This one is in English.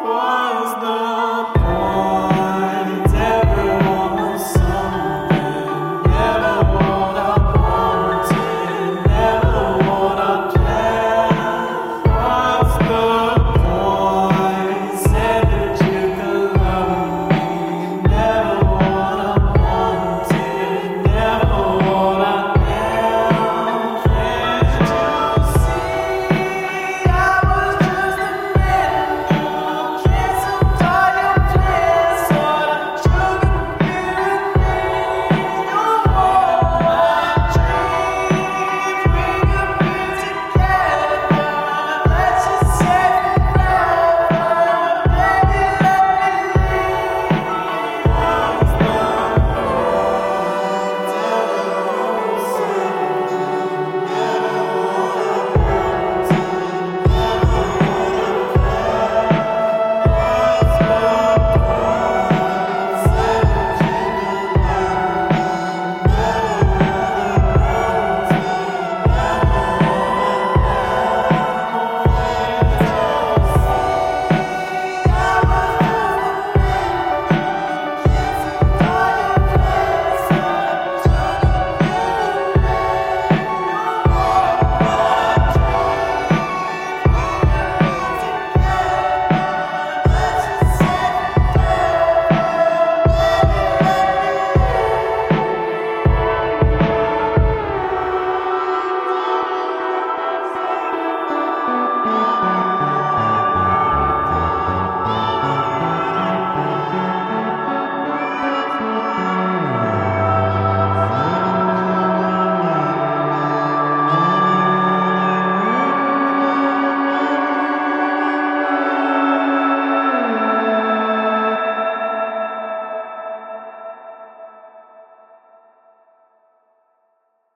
was the